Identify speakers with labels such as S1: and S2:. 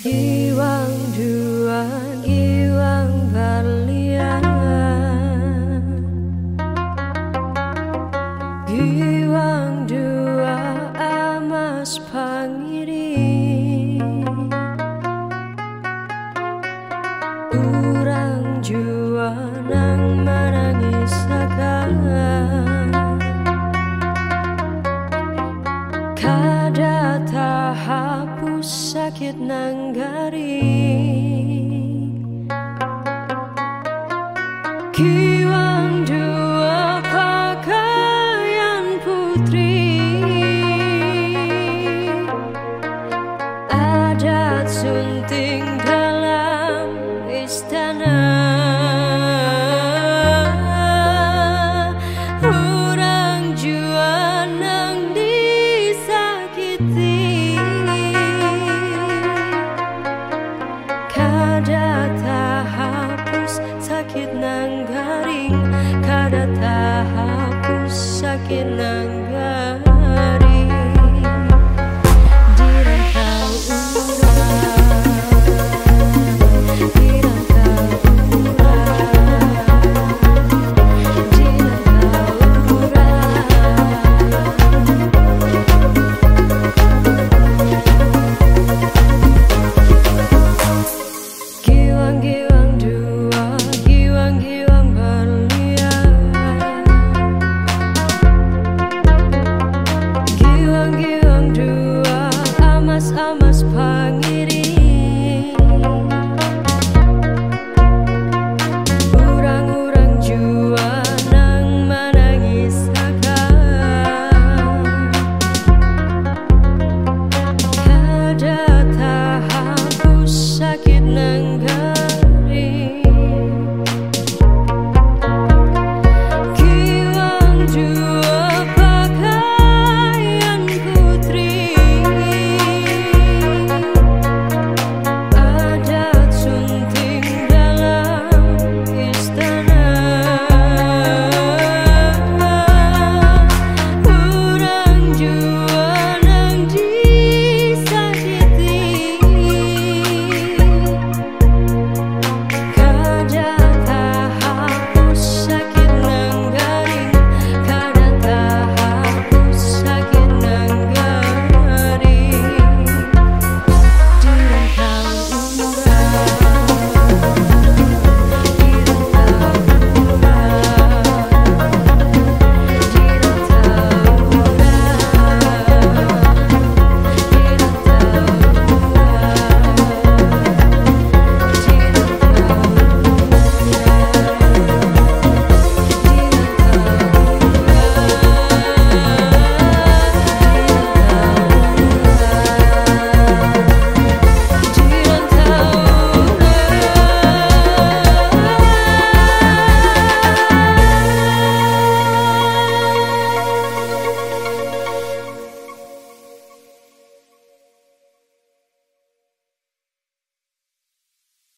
S1: Giwang dua, giwang berlian Giwang dua, amas pangiri. Urang jua nang menangis akan sakit nanggari. Kiwang dua pakaian putri. Adat sunting dalam istana sakit nang garing kada tahapus sakit nang